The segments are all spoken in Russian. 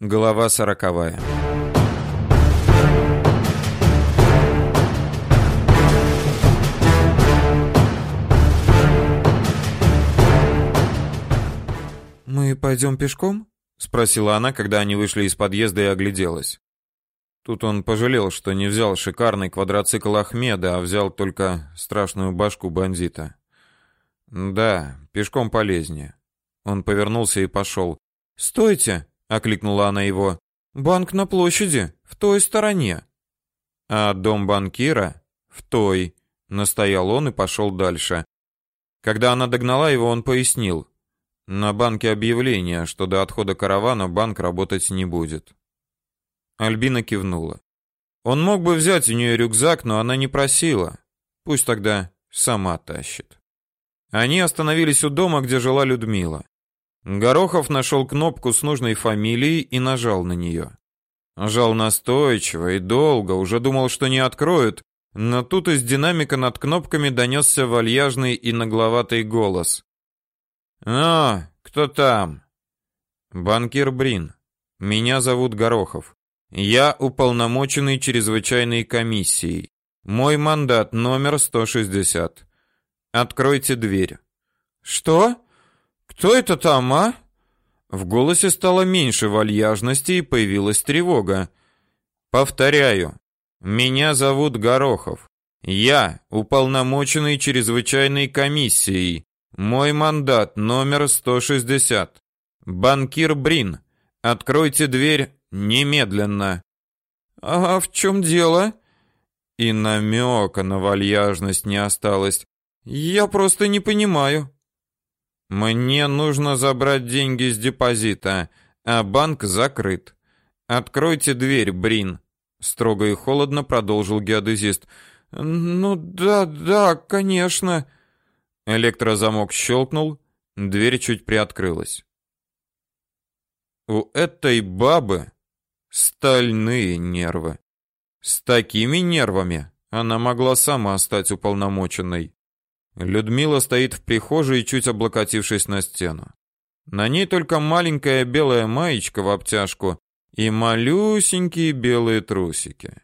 Глава сороковая. «Мы пойдем пешком?» — спросила она, когда они вышли из подъезда и огляделась. Тут он пожалел, что не взял шикарный квадроцикл Ахмеда, а взял только страшную башку бандита. Да, пешком полезнее. Он повернулся и пошел. «Стойте!» — окликнула она его. «Банк на площади, в той стороне». «А дом банкира?» «В той», — настоял он и пошел дальше. Когда она догнала его, он пояснил. На банке объявление, что до отхода каравана банк работать не будет. Альбина кивнула. Он мог бы взять у нее рюкзак, но она не просила. Пусть тогда сама тащит. Они остановились у дома, где жила Людмила. Горохов нашел кнопку с нужной фамилией и нажал на нее. Жал настойчиво и долго, уже думал, что не откроют, но тут из динамика над кнопками донесся вальяжный и нагловатый голос. «А, кто там?» «Банкир Брин. Меня зовут Горохов. Я уполномоченный чрезвычайной комиссией. Мой мандат номер 160. Откройте дверь». «Что? Кто это там, а?» В голосе стало меньше вальяжности и появилась тревога. «Повторяю, меня зовут Горохов. Я уполномоченный чрезвычайной комиссией. Мой мандат номер 160. Банкир Брин, откройте дверь немедленно. А в чем дело? И намека на вальяжность не осталось. Я просто не понимаю. Мне нужно забрать деньги с депозита, а банк закрыт. Откройте дверь, Брин, строго и холодно продолжил геодезист. Ну да, да, конечно. Электрозамок щелкнул, дверь чуть приоткрылась. У этой бабы стальные нервы. С такими нервами она могла сама стать уполномоченной. Людмила стоит в прихожей, чуть облокотившись на стену. На ней только маленькая белая маечка в обтяжку и малюсенькие белые трусики.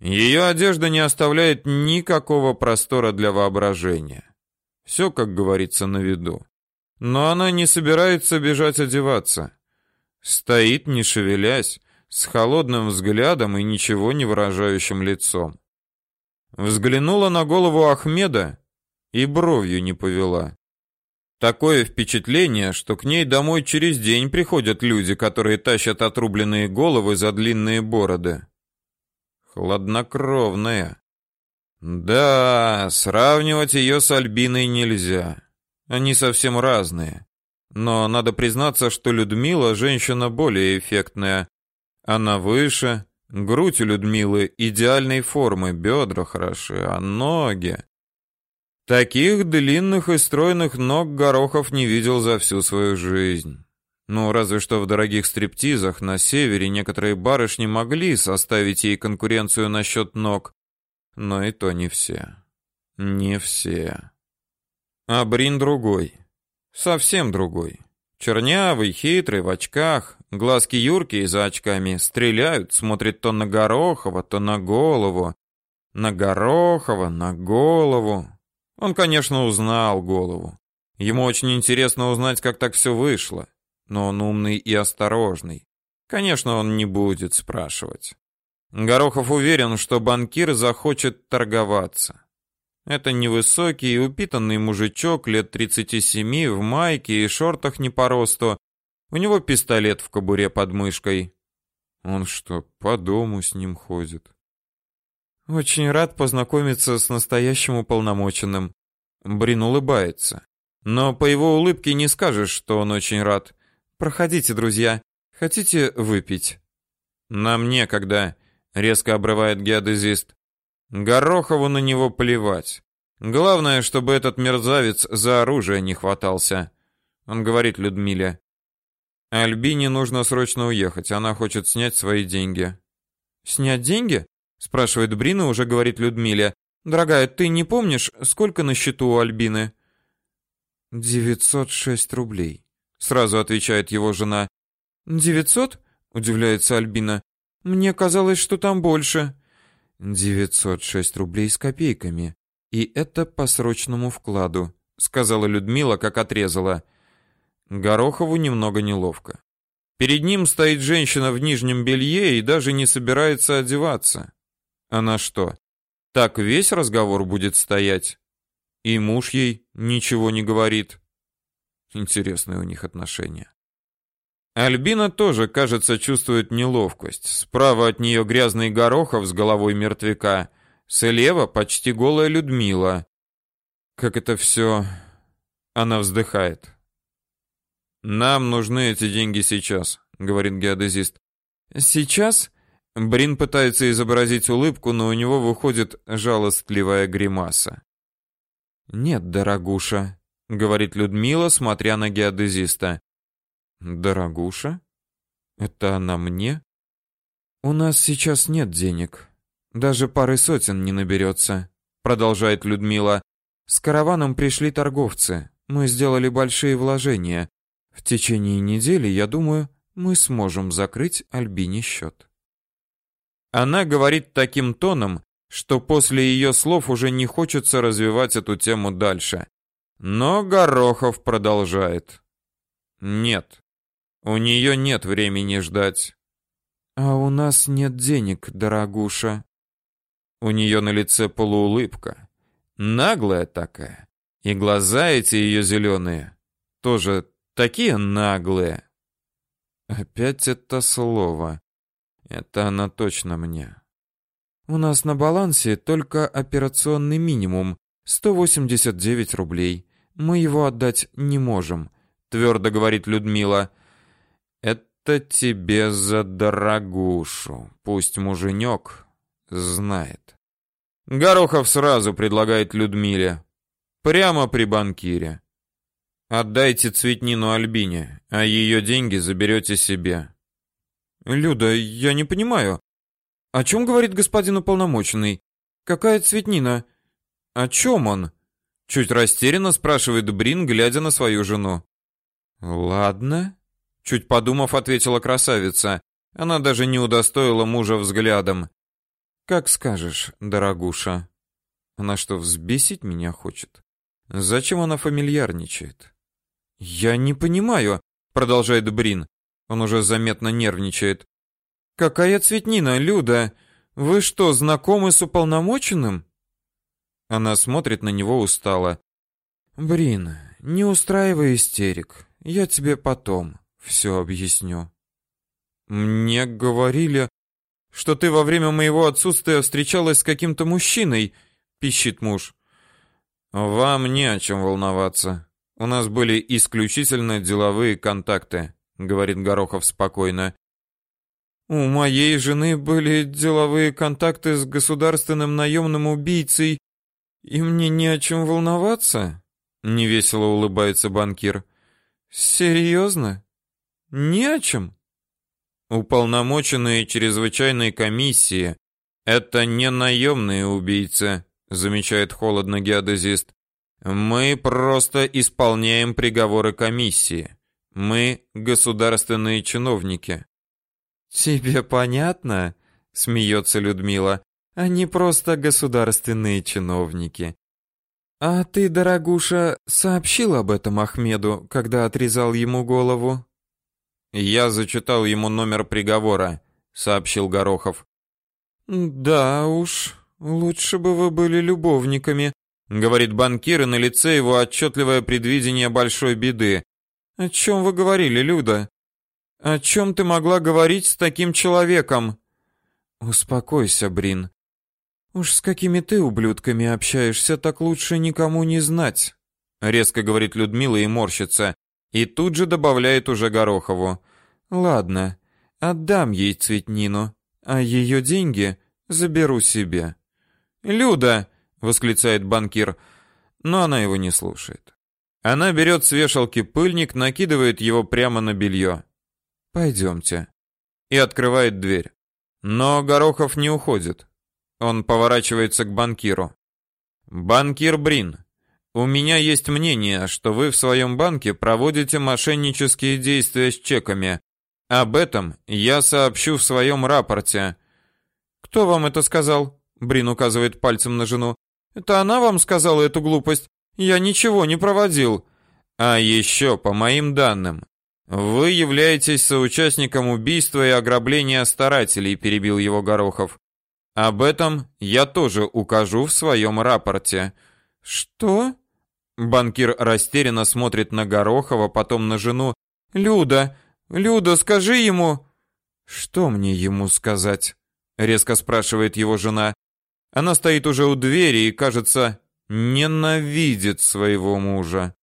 Ее одежда не оставляет никакого простора для воображения. Все, как говорится, на виду. Но она не собирается бежать одеваться. Стоит, не шевелясь, с холодным взглядом и ничего не выражающим лицом. Взглянула на голову Ахмеда и бровью не повела. Такое впечатление, что к ней домой через день приходят люди, которые тащат отрубленные головы за длинные бороды. Хладнокровная. Да, сравнивать ее с Альбиной нельзя. Они совсем разные. Но надо признаться, что Людмила женщина более эффектная. Она выше, грудь у Людмилы идеальной формы, бедра хороши, а ноги... Таких длинных и стройных ног Горохов не видел за всю свою жизнь. Ну, разве что в дорогих стриптизах на севере некоторые барышни могли составить ей конкуренцию насчет ног, но и то не все. Не все. А Брин другой. Совсем другой. Чернявый, хитрый, в очках, глазки юркие за очками, стреляют, смотрит то на Горохова, то на голову. На Горохова, на голову. Он, конечно, узнал голову. Ему очень интересно узнать, как так все вышло. Но он умный и осторожный. Конечно, он не будет спрашивать. Горохов уверен, что банкир захочет торговаться. Это невысокий и упитанный мужичок лет 37 в майке и шортах не по росту. У него пистолет в кобуре под мышкой. Он что, по дому с ним ходит? Очень рад познакомиться с настоящим уполномоченным. Брин улыбается. Но по его улыбке не скажешь, что он очень рад. Проходите, друзья. Хотите выпить? Нам некогда резко обрывает геодезист. Горохову на него плевать. Главное, чтобы этот мерзавец за оружие не хватался. Он говорит Людмиле: "Альбине нужно срочно уехать, она хочет снять свои деньги". "Снять деньги?" Спрашивает Брина, уже говорит Людмиле. "Дорогая, ты не помнишь, сколько на счету у Альбины?" «906 рублей», — сразу отвечает его жена. «Девятьсот? удивляется Альбина. Мне казалось, что там больше. 906 рублей с копейками. И это по срочному вкладу, сказала Людмила, как отрезала. Горохову немного неловко. Перед ним стоит женщина в нижнем белье и даже не собирается одеваться. Она что, так весь разговор будет стоять? И муж ей ничего не говорит. Интересные у них отношения. Альбина тоже, кажется, чувствует неловкость. Справа от нее грязный Горохов с головой мертвяка, слева почти голая Людмила. Как это все... Она вздыхает. Нам нужны эти деньги сейчас, говорит геодезист. Сейчас Брин пытается изобразить улыбку, но у него выходит жалостливая гримаса. Нет, дорогуша, говорит Людмила, смотря на геодезиста. Дорогуша? Это она мне? У нас сейчас нет денег. Даже пары сотен не наберется», — продолжает Людмила. С караваном пришли торговцы. Мы сделали большие вложения. В течение недели, я думаю, мы сможем закрыть Альбине счет. Она говорит таким тоном, что после ее слов уже не хочется развивать эту тему дальше. Но Горохов продолжает. Нет. У нее нет времени ждать. А у нас нет денег, дорогуша. У нее на лице полуулыбка, наглая такая. И глаза эти ее зеленые тоже такие наглые. Опять это слово. Это она точно мне. У нас на балансе только операционный минимум 189 рублей. Мы его отдать не можем, твердо говорит Людмила. Это тебе за дорогушу. Пусть муженек знает. Горохов сразу предлагает Людмиле. Прямо при банкире. Отдайте цветнину Альбине, а ее деньги заберете себе. Люда, я не понимаю. О чем говорит господин уполномоченный? Какая цветнина? О чем он? Чуть растерянно спрашивает Брин, глядя на свою жену. Ладно, Чуть подумав, ответила красавица. Она даже не удостоила мужа взглядом. Как скажешь, дорогуша. Она что, взбесить меня хочет? Зачем она фамильярничает? Я не понимаю, продолжает Брин. Он уже заметно нервничает. Какая цветнина, Люда? Вы что, знакомы с уполномоченным? Она смотрит на него устало. Брин, не устраивай истерик. Я тебе потом все объясню. Мне говорили, что ты во время моего отсутствия встречалась с каким-то мужчиной, пищит муж. Вам не о чем волноваться. У нас были исключительно деловые контакты, говорит Горохов спокойно. У моей жены были деловые контакты с государственным наемным убийцей, и мне не о чем волноваться? невесело улыбается банкир. Серьезно? Не о чем. Уполномоченные чрезвычайной комиссии это не наемные убийцы, замечает холодно геодезист. Мы просто исполняем приговоры комиссии. Мы государственные чиновники. Тебе понятно? смеется Людмила. Они просто государственные чиновники. А ты, дорогуша, сообщил об этом Ахмеду, когда отрезал ему голову? Я зачитал ему номер приговора, сообщил Горохов. Да уж, лучше бы вы были любовниками, говорит банкир, и на лице его отчетливое предвидение большой беды. О чем вы говорили, Люда? О чем ты могла говорить с таким человеком? Успокойся, Брин. Уж с какими ты ублюдками общаешься, так лучше никому не знать, резко говорит Людмила и морщится. И тут же добавляет уже Горохову: "Ладно, отдам ей цветнину, а ее деньги заберу себе". "Люда!" восклицает банкир, но она его не слушает. Она берет с вешалки пыльник, накидывает его прямо на белье. «Пойдемте». И открывает дверь. Но Горохов не уходит. Он поворачивается к банкиру. «Банкир Брин, у меня есть мнение, что вы в своем банке проводите мошеннические действия с чеками. Об этом я сообщу в своем рапорте. Кто вам это сказал? Брин указывает пальцем на жену. Это она вам сказала эту глупость? Я ничего не проводил. А еще, по моим данным, вы являетесь соучастником убийства и ограбления старателей, перебил его Горохов. Об этом я тоже укажу в своем рапорте. Что? Банкир растерянно смотрит на Горохова, потом на жену. Люда, Люда, скажи ему. Что мне ему сказать? резко спрашивает его жена. Она стоит уже у двери и, кажется, ненавидит своего мужа.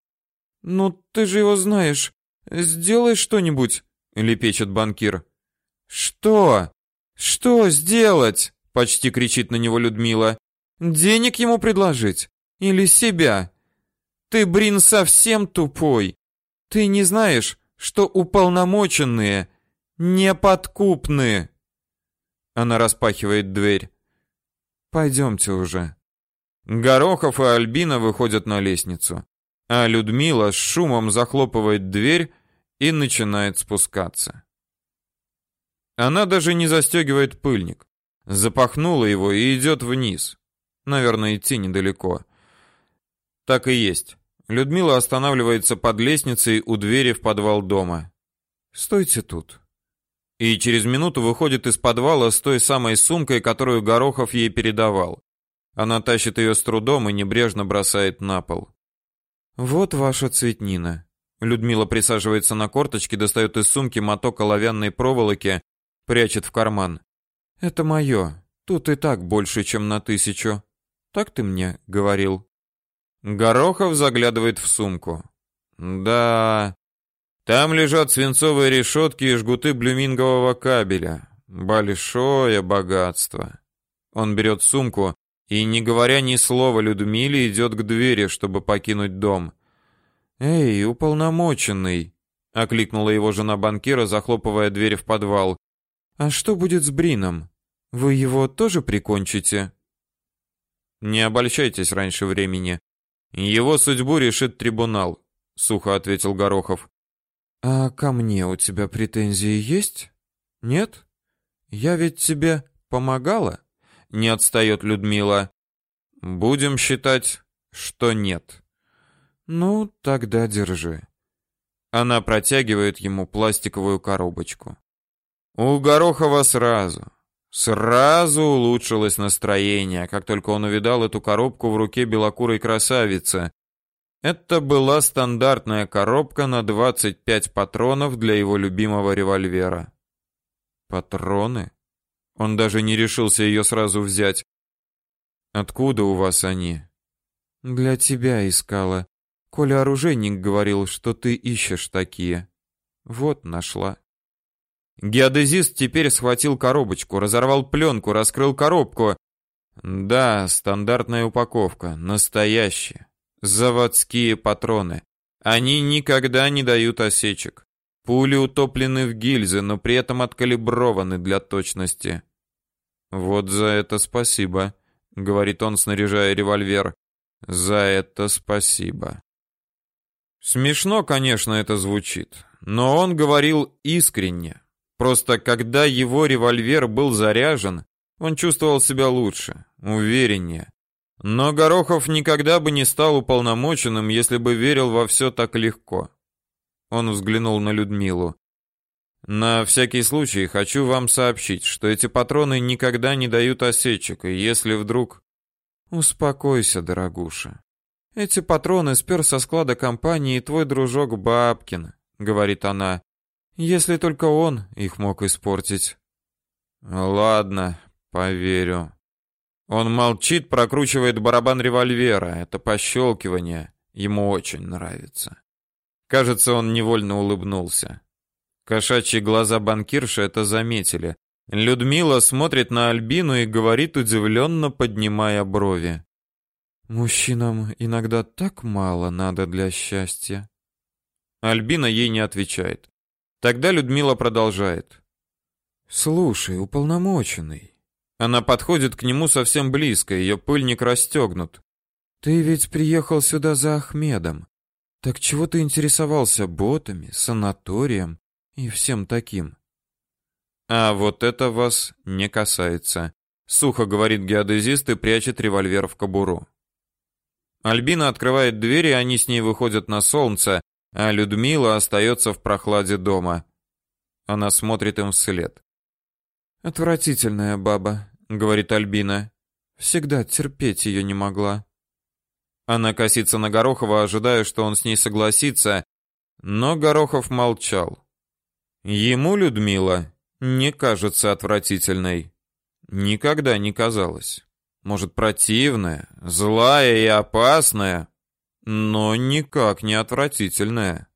Ну, ты же его знаешь. Сделай что-нибудь, лепечет банкир. Что? Что сделать? почти кричит на него Людмила. Денег ему предложить или себя? Ты, Брин, совсем тупой. Ты не знаешь, что уполномоченные неподкупны. Она распахивает дверь. Пойдемте уже. Горохов и Альбина выходят на лестницу, а Людмила с шумом захлопывает дверь и начинает спускаться. Она даже не застегивает пыльник, запахнула его и идет вниз. Наверное, идти недалеко. Так и есть. Людмила останавливается под лестницей у двери в подвал дома. Стойте тут. И через минуту выходит из подвала с той самой сумкой, которую Горохов ей передавал. Она тащит ее с трудом и небрежно бросает на пол. Вот ваша цветнина. Людмила присаживается на корточки, достает из сумки моток оловянной проволоки, прячет в карман. Это мое. Тут и так больше, чем на тысячу. Так ты мне говорил. Горохов заглядывает в сумку. Да, там лежат свинцовые решетки и жгуты блюмингового кабеля. Большое богатство. Он берет сумку и, не говоря ни слова Людмиле, идет к двери, чтобы покинуть дом. "Эй, уполномоченный", окликнула его жена банкира, захлопывая дверь в подвал. "А что будет с Брином? Вы его тоже прикончите?" Не обольщайтесь раньше времени. Его судьбу решит трибунал, сухо ответил Горохов. А ко мне у тебя претензии есть? Нет? Я ведь тебе помогала? Не отстает Людмила. Будем считать, что нет. Ну, тогда держи. Она протягивает ему пластиковую коробочку. У Горохова сразу, сразу улучшилось настроение, как только он увидал эту коробку в руке белокурой красавицы. Это была стандартная коробка на 25 патронов для его любимого револьвера. Патроны? Он даже не решился ее сразу взять. Откуда у вас они? Для тебя искала. Коля оружейник говорил, что ты ищешь такие. Вот нашла. Геодезист теперь схватил коробочку, разорвал пленку, раскрыл коробку. Да, стандартная упаковка, настоящая. Заводские патроны. Они никогда не дают осечек. Пули утоплены в гильзы, но при этом откалиброваны для точности. Вот за это спасибо, говорит он, снаряжая револьвер. За это спасибо. Смешно, конечно, это звучит, но он говорил искренне. Просто когда его револьвер был заряжен, он чувствовал себя лучше, увереннее. Но Горохов никогда бы не стал уполномоченным, если бы верил во все так легко. Он взглянул на Людмилу. На всякий случай хочу вам сообщить, что эти патроны никогда не дают осечек, и если вдруг Успокойся, дорогуша. Эти патроны спер со склада компании твой дружок Бабкин, говорит она. Если только он их мог испортить. Ладно, поверю. Он молчит, прокручивает барабан револьвера. Это пощелкивание ему очень нравится. Кажется, он невольно улыбнулся. Кошачьи глаза банкирши это заметили. Людмила смотрит на Альбину и говорит удивленно, поднимая брови: "Мужчинам иногда так мало надо для счастья". Альбина ей не отвечает. Тогда Людмила продолжает: "Слушай, уполномоченный". Она подходит к нему совсем близко, ее пыльник расстегнут. "Ты ведь приехал сюда за Ахмедом. Так чего ты интересовался ботами, санаторием и всем таким. А вот это вас не касается, сухо говорит геодезист и прячет револьвер в кобуру. Альбина открывает дверь, и они с ней выходят на солнце, а Людмила остается в прохладе дома. Она смотрит им вслед. Отвратительная баба, говорит Альбина. Всегда терпеть ее не могла. Она косится на Горохова, ожидая, что он с ней согласится, но Горохов молчал. Ему Людмила не кажется отвратительной. Никогда не казалось. Может, противная, злая и опасная, но никак не отвратительная.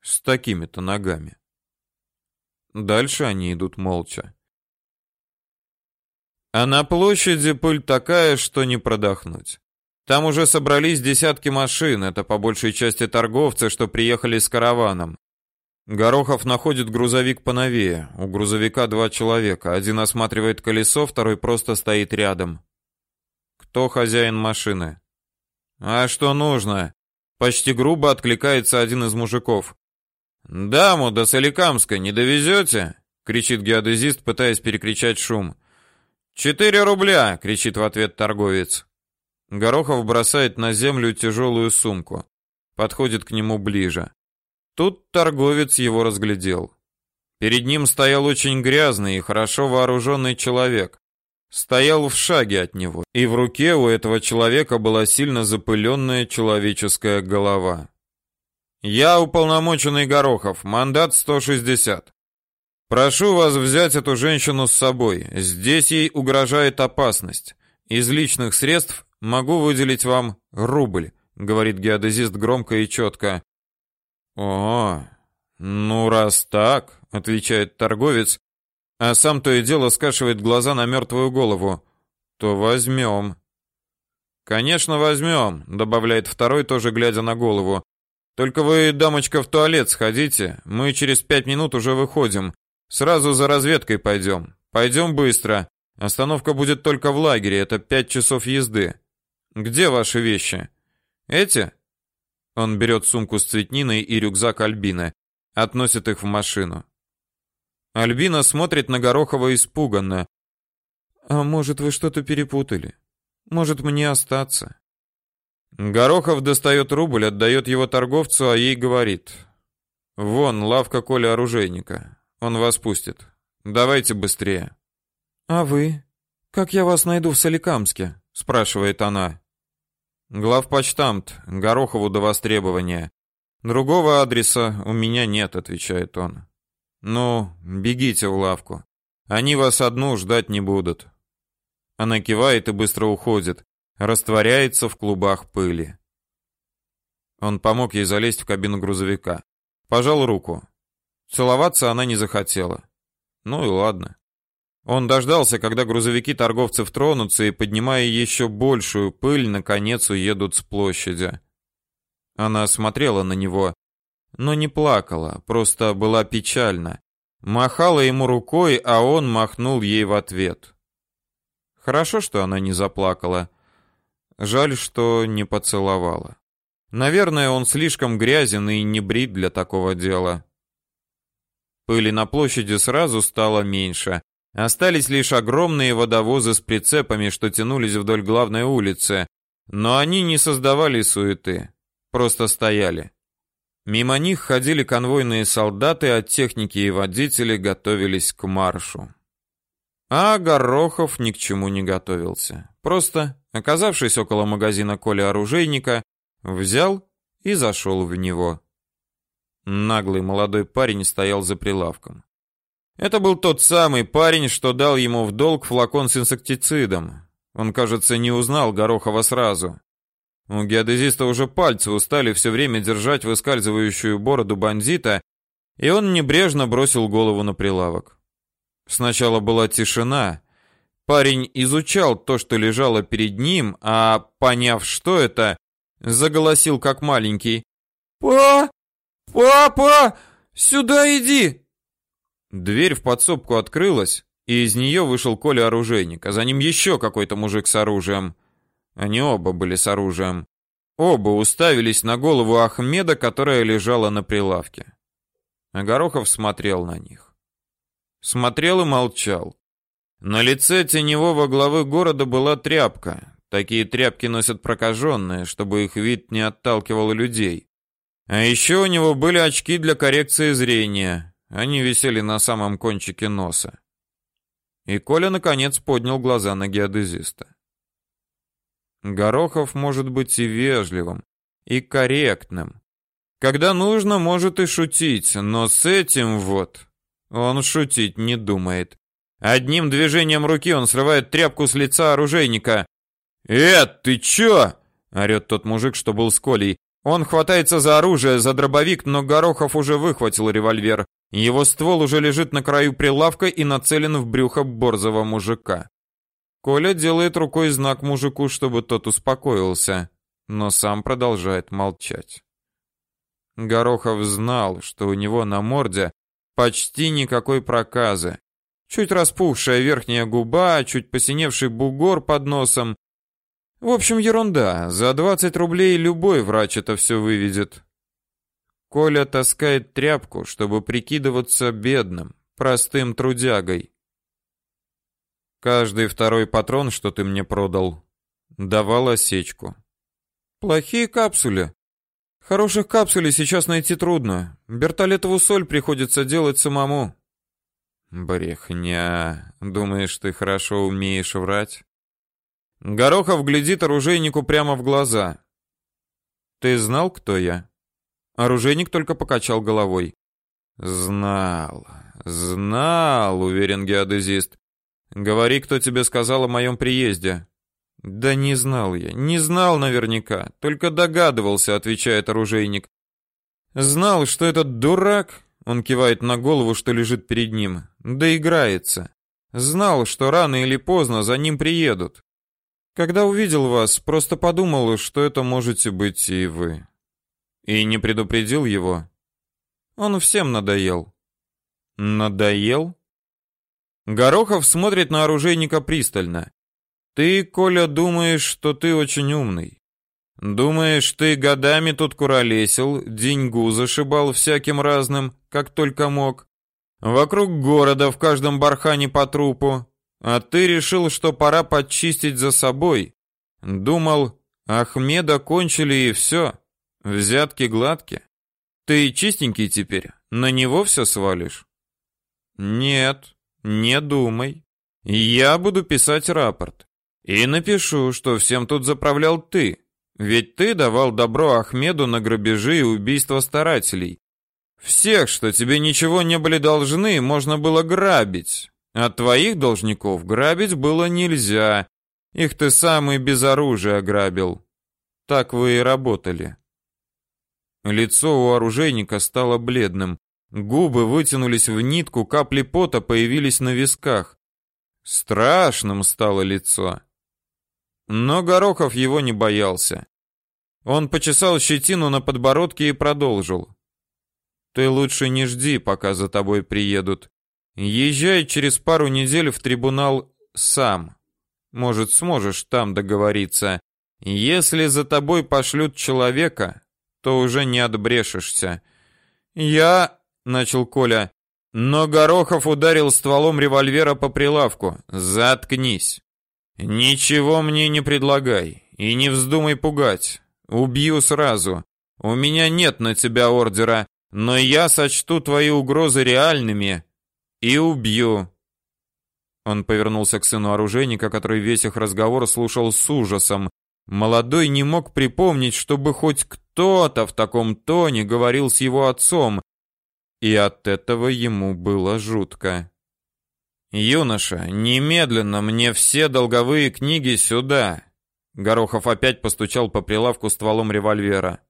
С такими-то ногами. Дальше они идут молча. А на площади пыль такая, что не продохнуть. Там уже собрались десятки машин, это по большей части торговцы, что приехали с караваном. Горохов находит грузовик поновее. У грузовика два человека. Один осматривает колесо, второй просто стоит рядом. Кто хозяин машины? А что нужно? Почти грубо откликается один из мужиков. Даму до Соликамска не довезете? кричит геодезист, пытаясь перекричать шум. «Четыре рубля!» — кричит в ответ торговец. Горохов бросает на землю тяжелую сумку. Подходит к нему ближе. Тут торговец его разглядел. Перед ним стоял очень грязный и хорошо вооруженный человек. Стоял в шаге от него, и в руке у этого человека была сильно запыленная человеческая голова. «Я уполномоченный Горохов, мандат 160. Прошу вас взять эту женщину с собой. Здесь ей угрожает опасность. Из личных средств Могу выделить вам рубль, говорит геодезист громко и четко. О, ну раз так, отвечает торговец, а сам то и дело скашивает глаза на мертвую голову. То возьмем». Конечно, возьмем», — добавляет второй, тоже глядя на голову. Только вы, дамочка, в туалет сходите. Мы через пять минут уже выходим. Сразу за разведкой пойдем. Пойдем быстро. Остановка будет только в лагере, это пять часов езды. Где ваши вещи? Эти? Он берет сумку с цветниной и рюкзак Альбины, относит их в машину. Альбина смотрит на Горохова испуганно. А может, вы что-то перепутали? Может, мне остаться? Горохов достает рубль, отдает его торговцу, а ей говорит: "Вон лавка Коля оружейника. Он вас пустит. Давайте быстрее". А вы? Как я вас найду в Соликамске? спрашивает она. Главпочтамт, Горохову до востребования. Другого адреса у меня нет, отвечает он. Ну, бегите в лавку. Они вас одну ждать не будут. Она кивает и быстро уходит, растворяется в клубах пыли. Он помог ей залезть в кабину грузовика. Пожал руку. Целоваться она не захотела. Ну и ладно. Он дождался, когда грузовики торговцев тронутся и, поднимая еще большую пыль, наконец уедут с площади. Она смотрела на него, но не плакала, просто была печальна. Махала ему рукой, а он махнул ей в ответ. Хорошо, что она не заплакала. Жаль, что не поцеловала. Наверное, он слишком грязен и не брит для такого дела. Пыли на площади сразу стало меньше. Остались лишь огромные водовозы с прицепами, что тянулись вдоль главной улицы, но они не создавали суеты, просто стояли. Мимо них ходили конвойные солдаты, а техники и водители готовились к маршу. А Горохов ни к чему не готовился. Просто, оказавшись около магазина Коли оружейника, взял и зашел в него. Наглый молодой парень стоял за прилавком. Это был тот самый парень, что дал ему в долг флакон с инсектицидом. Он, кажется, не узнал Горохова сразу. У геодезиста уже пальцы устали все время держать выскальзывающую бороду бандита, и он небрежно бросил голову на прилавок. Сначала была тишина. Парень изучал то, что лежало перед ним, а, поняв, что это, заголосил как маленький. «Па! Папа! Сюда иди!» Дверь в подсобку открылась, и из нее вышел Коля оружейник, а за ним еще какой-то мужик с оружием. Они оба были с оружием. Оба уставились на голову Ахмеда, которая лежала на прилавке. Горохов смотрел на них. Смотрел и молчал. На лице теневого главы города была тряпка. Такие тряпки носят прокаженные, чтобы их вид не отталкивал людей. А еще у него были очки для коррекции зрения. Они висели на самом кончике носа. И Коля наконец поднял глаза на геодезиста. Горохов может быть и вежливым, и корректным. Когда нужно, может и шутить, но с этим вот он шутить не думает. Одним движением руки он срывает тряпку с лица оружейника. «Э, ты чё?» — орёт тот мужик, что был с Колей. Он хватается за оружие, за дробовик, но Горохов уже выхватил револьвер. Его ствол уже лежит на краю прилавка и нацелен в брюхо борзого мужика. Коля делает рукой знак мужику, чтобы тот успокоился, но сам продолжает молчать. Горохов знал, что у него на морде почти никакой проказы. Чуть распухшая верхняя губа, чуть посиневший бугор под носом. В общем, ерунда. За 20 рублей любой врач это все выведет. Коля таскает тряпку, чтобы прикидываться бедным, простым трудягой. Каждый второй патрон, что ты мне продал, давал осечку. Плохие капсули. Хороших капсулей сейчас найти трудно. Бертолетову соль приходится делать самому. Брехня. Думаешь, ты хорошо умеешь врать? Горохов глядит оружейнику прямо в глаза. Ты знал, кто я? Оружейник только покачал головой. Знал, знал, уверен геодезист. Говори, кто тебе сказал о моем приезде. Да не знал я, не знал наверняка, только догадывался, отвечает оружейник. Знал, что этот дурак, он кивает на голову, что лежит перед ним, доиграется. Знал, что рано или поздно за ним приедут. Когда увидел вас, просто подумал, что это можете быть и вы. И не предупредил его. Он всем надоел. Надоел? Горохов смотрит на оружейника пристально. Ты, Коля, думаешь, что ты очень умный. Думаешь, ты годами тут куролесил, деньгу зашибал всяким разным, как только мог. Вокруг города в каждом бархане по трупу. А ты решил, что пора подчистить за собой. Думал, Ахмеда кончили и все. Взятки гладкие. Ты чистенький теперь, на него все свалишь? Нет, не думай. Я буду писать рапорт. И напишу, что всем тут заправлял ты. Ведь ты давал добро Ахмеду на грабежи и убийства старателей. Всех, что тебе ничего не были должны, можно было грабить. А твоих должников грабить было нельзя. Их ты сам и без оружия грабил. Так вы и работали. Лицо у оружейника стало бледным. Губы вытянулись в нитку, капли пота появились на висках. Страшным стало лицо. Но Горохов его не боялся. Он почесал щетину на подбородке и продолжил. Ты лучше не жди, пока за тобой приедут. Езжай через пару недель в трибунал сам. Может, сможешь там договориться. Если за тобой пошлют человека, то уже не отбрешешься. Я, начал Коля, но Горохов ударил стволом револьвера по прилавку. Заткнись. Ничего мне не предлагай и не вздумай пугать. Убью сразу. У меня нет на тебя ордера, но я сочту твои угрозы реальными и убью. Он повернулся к сыну оружейника, который весь их разговор слушал с ужасом. Молодой не мог припомнить, чтобы хоть кто-то в таком тоне говорил с его отцом, и от этого ему было жутко. Юноша, немедленно мне все долговые книги сюда. Горохов опять постучал по прилавку стволом револьвера.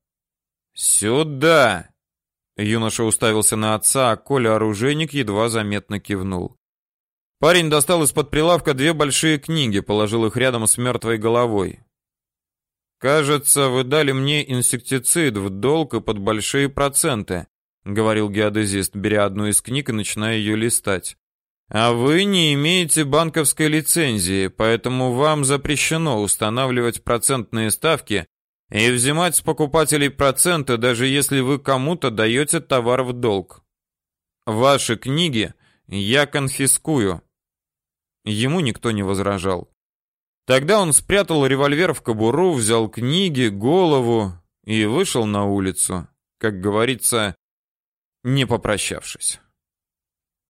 Сюда. Юноша уставился на отца, а Коля оружейник едва заметно кивнул. Парень достал из-под прилавка две большие книги, положил их рядом с мертвой головой. Кажется, вы дали мне инсектицид в долг и под большие проценты, говорил геодезист, беря одну из книг и начиная ее листать. А вы не имеете банковской лицензии, поэтому вам запрещено устанавливать процентные ставки и взимать с покупателей проценты, даже если вы кому-то даете товар в долг. Ваши книги я конфискую. Ему никто не возражал. Тогда он спрятал револьвер в кобуру, взял книги, голову и вышел на улицу, как говорится, не попрощавшись.